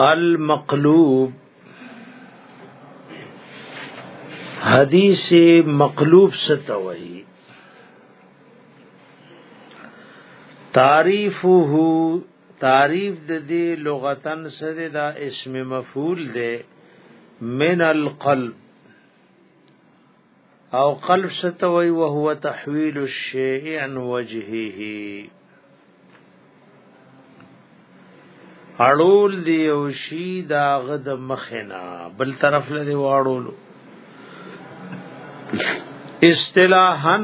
المقلوب حدیث مقلوب ستوي تعریفه تعریف د دې لغتن سره دا اسم مفعول دی من القلب او قلب ستوي وهو تحويل الشيء عن وجهه اړول دی او شی دا غد مخنا بل طرف لري واړولو اصطلاحا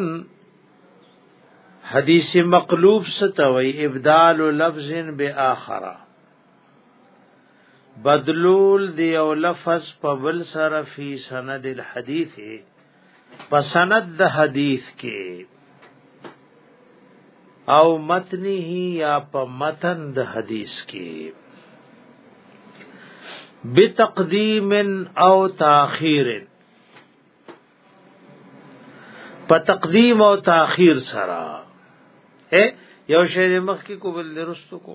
حدیث مقلوب ستوي ابدال لفظ باخره بدلول دی او لفظ په بل سره فی سند الحدیث په سند د حدیث کې او متنه یا په متن د حدیث کې بتقدیم او تاخیر په تقدیم او تاخیر سره یو شی مخکې کو بل درستو کو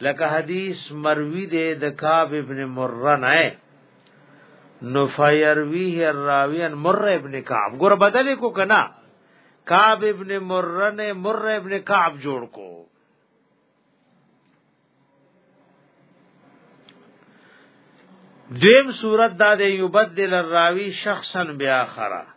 لکه حدیث مروی دے د کعب ابن مره نه نو فیرویه الراوی ان مره ابن کعب ګور بدل کو کنا کعب ابن مره نه مره ابن کعب جوړ کو دیم صورت دا دی یبدل الراوی شخصا بیا خره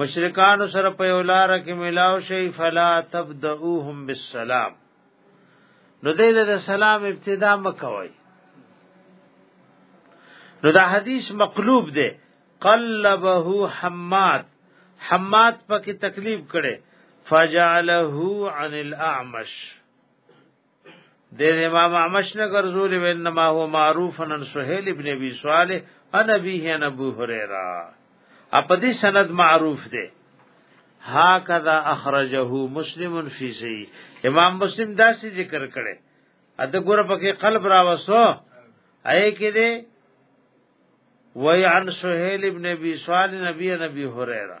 مشرکان سره په یو لار کې ملاو شي فلا تبدؤهم بالسلام نو دې له سلام ابتدا مکوي نو دا حدیث مقلوب دی قلبه حماد حماد پکې تکلیف کړي فجعله عن الاعمش د امام اعمش نه ګرځول وینما هو معروف ان سهیل ابن ابي صالح ان ابيه ان ابو هريره په دې سند معروف دی هاکذا اخرجه مسلم فی سی امام مسلم دا سی ذکر کړي ا د ګور پکې قلب راوسو اې کې دې وای عن سهیل ابن ابي صالح نبی نبی هريره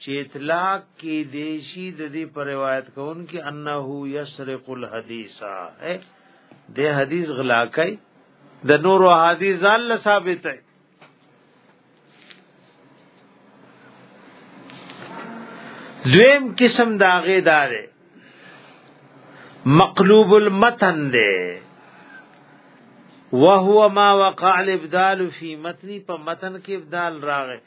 چې اطلاق کې دیشی د دې پر روایت کون کې انه یسرق الحدیثا د حدیث غلا کوي د نور حدیث ځان له ثابت دی دویم قسم داغه دار مقلوب المتن دی وهو ما وقع الابدال فی متنی په متن کې ابدال راغی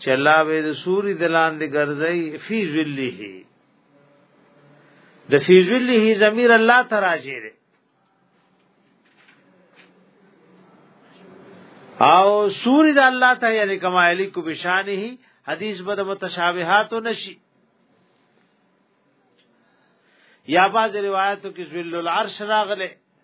چې الله به د سوري د لاندې ګرځي فی ذله د فی ذله ضمیر الله تراجه دی او سوري د الله ته یعنی کما الیکو بشانه حدیث به متشابهات نشي یا باز روایتو کې ذل العرش راغله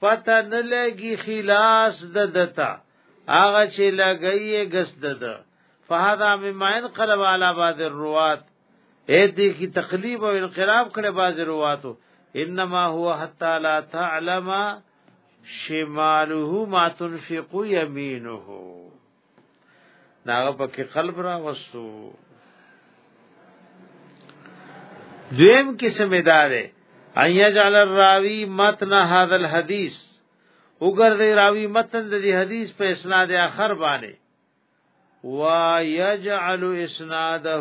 پته نه لګي خلاص د دتا هغه چې لګي غس دد فهذا مما انقلب على بعض الروات اې دې کی تقلیب او انقلاب کړي بعض رواتو انما هو حتا لا تعلم شماله ما تنفق يمينه ناغه پکې قلب را وستو دویم قسم اداره ان یجعل الراوی متن هذا الحديث وګرځي راوی متن د دې حدیث په اسناد اخر باندې وا یجعل اسناده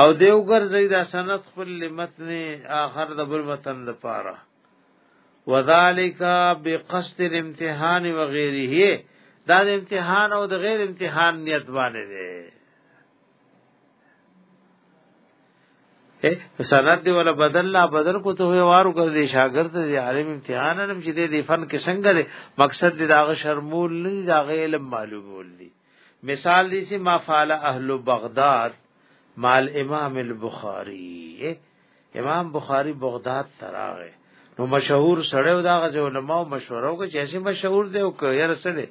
او دیو ګرځي دا سند خپل متن اخر د بل متن لپاره وذالک بقصد الامتحان وغيره دا د امتحان او د غیر امتحان نیت باندې دی سند دی ولا بدل لا بدل کو ته وارو کړ دي شاګرد دی عالم امتحان نم چې دی فن کې څنګه دی مقصد دی داغه شرمول نه داغه علم معلومول دی مثال دی سي ما فعل اهل بغداد مال امام البخاری امام بخاری بغداد تراغه نو مشهور سړیو دا غزه علماء مشوره وکړي چې اسی مشهور دی او که یې سره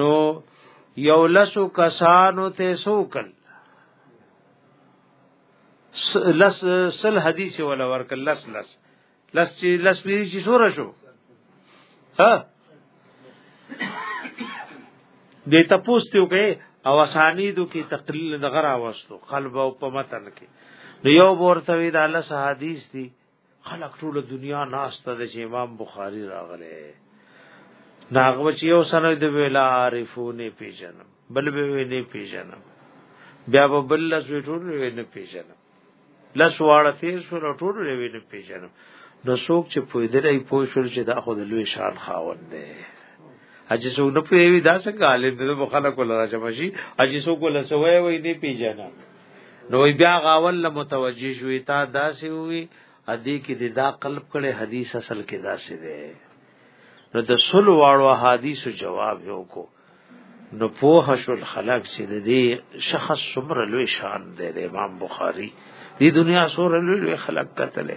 نو یو لسو کسانو ته سوکل لس سل حدیث ولا ورکل لس لس لس چې لس پیری چې سور شو ها دې تاسو ته وکي او اسانیدو کې تقلیل دغه راوستو قلب او په متن کې نو یو ورته وی د الله حدیث دی خلق ټول دنیا ناشته د امام بخاری راغله ناغو چې یو سره د ویلا عارفونه پیژنم بل به نه پیژنم بیا به بل لس ویټول نه پیژنم لس واړه تیر شو نو ټول یې وینم پیژنم نو څوک چې پویدلې پوه شو چې دا خو د لوی شان خاوند دی اجي څوک نه پیوي دا څنګه عالم دی په خلکو لاره چې ماشي اجي څوک له سوې وې نه پیژنم نو بیا غاول له متوجي شوې تا داسې وي ادي کې د دا قلب کړي حدیث اصل کې داسې دی نو د سل واړو حدیث جواب یو کو نو پوه شو خلق چې د دې شخص څومره لوی شان دی د امام بخاری دې دنیا څومره لوی خلق قتل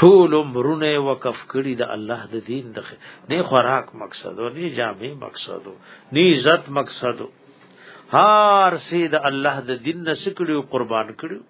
ټول عمرونه وقف کړی د الله د دین د نه خوراک مقصد او نه جامع مقصد او نه عزت مقصد هر سید الله د دین نسکړو قربان کړو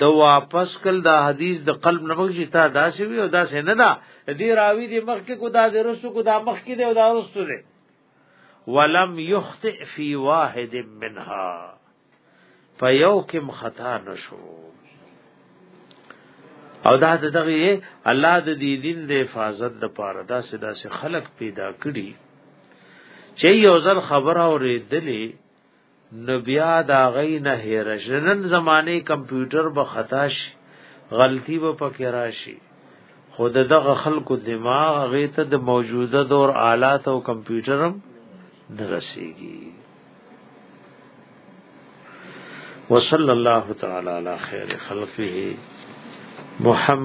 د واپس کل دا حدیث د قلب نه مخکې تا داسې وی او داسې نه دا دې راوی دې مخکې کو دا دې رسو کو دا مخکې دې او دا رسو دې ولم یخطئ فی واحد منها فیو کم خطا نشو او دا دغه الله د دې دین د حفاظت د پاره دا سدا سه خلق پیدا کړي چې یو ځل خبره اورېدلې نو بیا دا غي نه هیر شنن زمانه کمپیوټر به خطا شي غلطي به پکې راشي خود دغه خلکو دماغ هغه ته د موجوده دور آلات او کمپیوټرم نه رسیږي وصلی الله تعالی علی خیر خلقه محمد